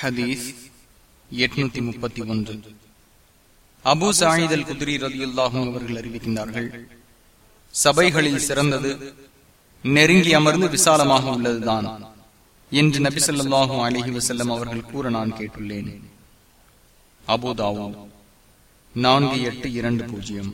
ஹதீஸ் எட்நூத்தி முப்பத்தி ஒன்று. அபு சாயிதல் குதிரி ரதியுல்லாஹும் அவர்கள் அறிவிக்கின்றார்கள் சபைகளில் சிறந்தது நெருங்கி அமர்ந்து விசாலமாக உள்ளதுதான் என்று நபி சொல்லாஹும் அலிஹி வசல்லம் அவர்கள் கூற நான் கேட்டுள்ளேன். அபுதாவோ நான்கு எட்டு இரண்டு பூஜ்ஜியம்.